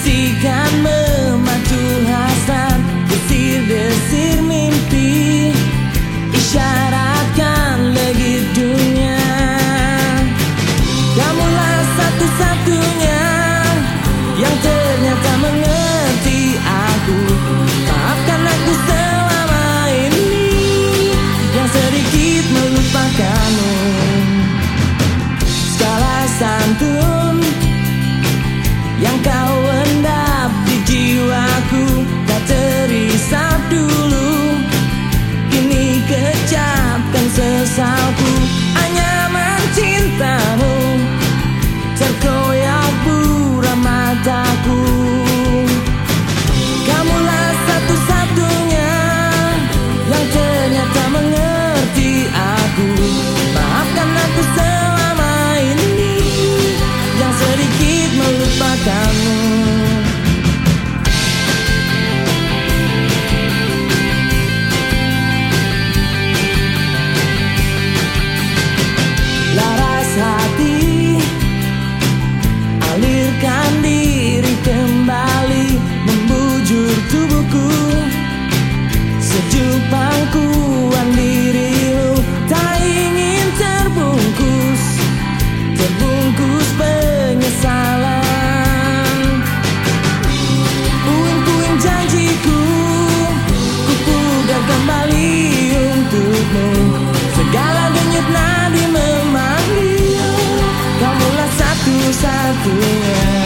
bersihkan Segala denyut nadi memanggil. Kamulah satu-satunya.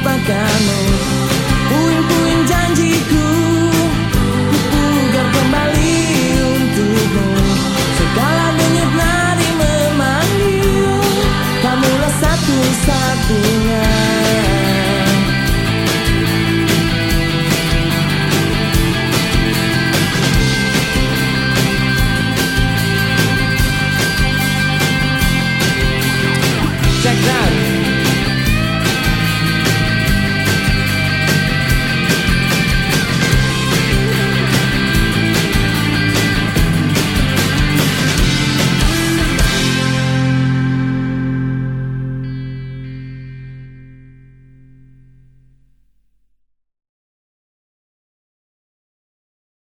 lupakanmu Puing-puing janjiku Kupugar kembali untukmu. Segala denyut nadi memanggil Kamulah satu-satunya.